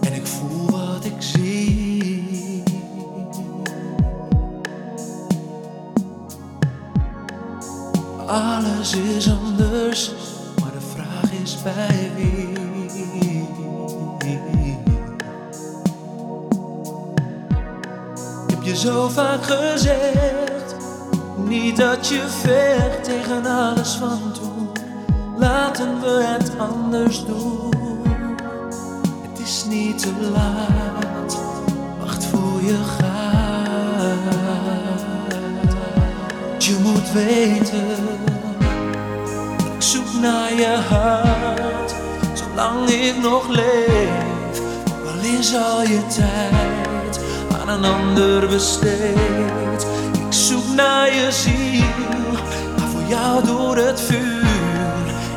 en ik voel wat ik zie. Alles is anders, maar de vraag is bij wie. Heb je zo vaak gezegd, niet dat je vecht tegen alles van toen. Laten we het anders doen. Is niet te laat, wacht voor je gaat. Je moet weten, ik zoek naar je hart. Zolang ik nog leef, al is al je tijd aan een ander besteed. Ik zoek naar je ziel, ga voor jou door het vuur.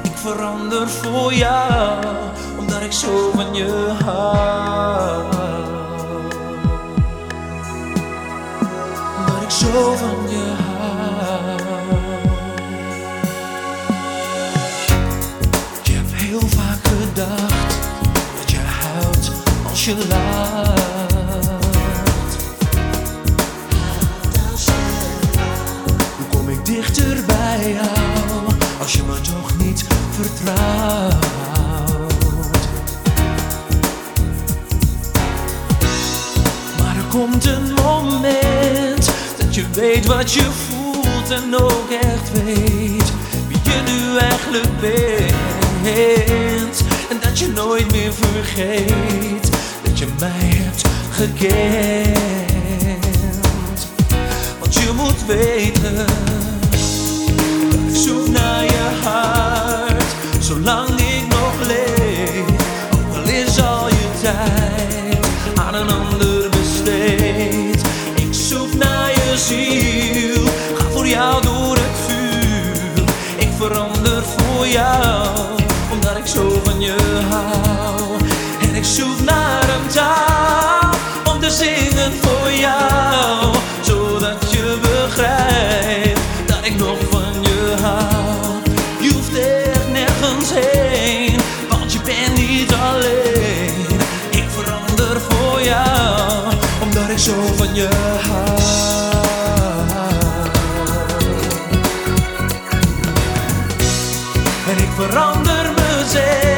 Ik verander voor jou, ik zo van je hou. Omdat ik zo van je hou. Je hebt heel vaak gedacht dat je huilt als je lacht. Komt een moment dat je weet wat je voelt en ook echt weet wie je nu eigenlijk bent. En dat je nooit meer vergeet dat je mij hebt gekend. Want je moet weten voor jou, omdat ik zo van je hou. En ik zoek naar een taal om te zingen voor jou, zodat je begrijpt dat ik nog van je hou. Je hoeft echt nergens heen, want je bent niet alleen. Ik verander voor jou, omdat ik zo van je hou. en ik verander mezelf.